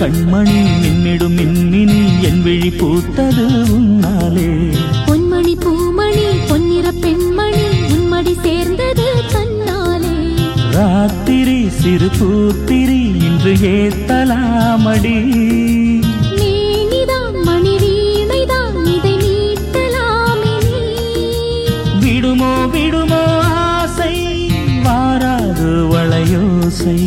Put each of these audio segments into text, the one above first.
கண்மணி மின்னிடும் மின்மினி என் விழி பூத்தது உன்னாலே. பொன்மணி பூமணி பொன்னிற பெண்மணி உன்மடி சேர்ந்தது தன்னாலே. ராத்திரி சிறு பூத்திரி இன்று ஏத்தலாமடி. விடுமோ விடுமோ ஆசை வாராது வளையோசை.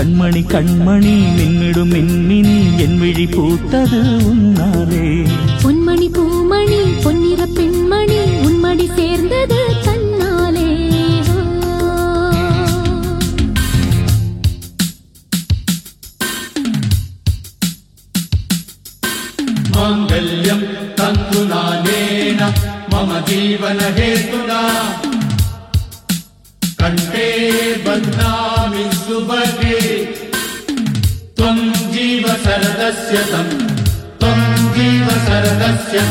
கண்மணி கண்மணி மின்னிடும் மின்மினி என் விழி பூத்தது உன்னாலே. பொன்மணி பூமணி பொன்னிற பெண்மணி உன்மடி சேர்ந்தது தன்னாலே. மாங்கல்யம் மம ஜீவன கண்டே பத்னாமி सुभगे त्वम् जीव शरदस्य तम् त्वम् जीव शरदस्य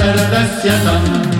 शरदस्य तम्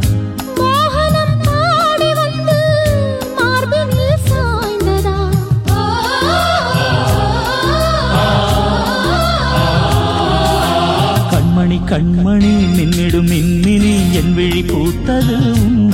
கண்மணி நின்னிடும் மின்மினி என் விழி பூத்தது உன்னாலே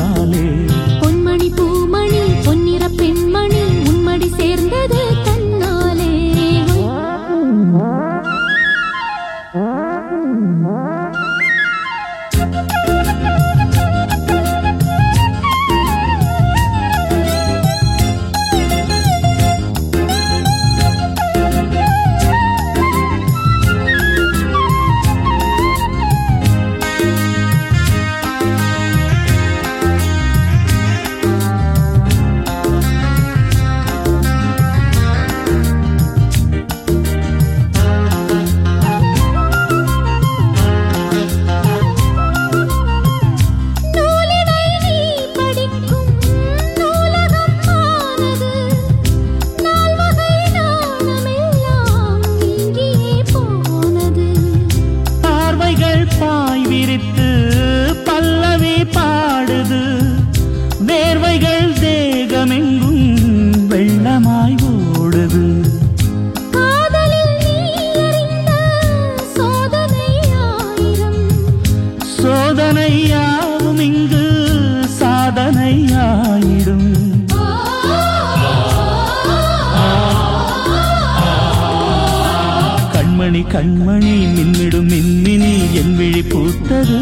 பாடுது. வேர்வைகள் தேகமெங்கும் வெள்ளமாய் ஓடுது. சோதனையாவும் இங்கு சாதனையாயிடும். கண்மணி கண்மணி மின்னிடும் மின்மினி என் விழி பூத்தது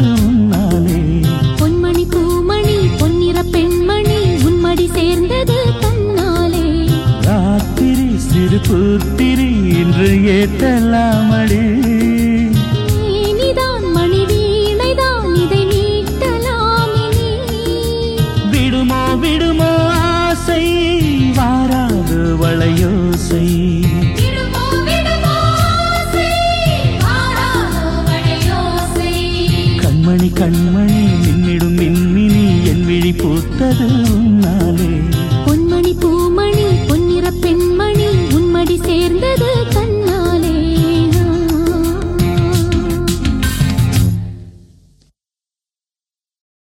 பூத்திரி இன்று ஏற்றலாமடி விடுமோ விடுமோ ஆசை வாராது வளையோசை. கண்மணி கண்மணி மின்னிடும் மின்மினி என் விழி பூத்தது உன்னா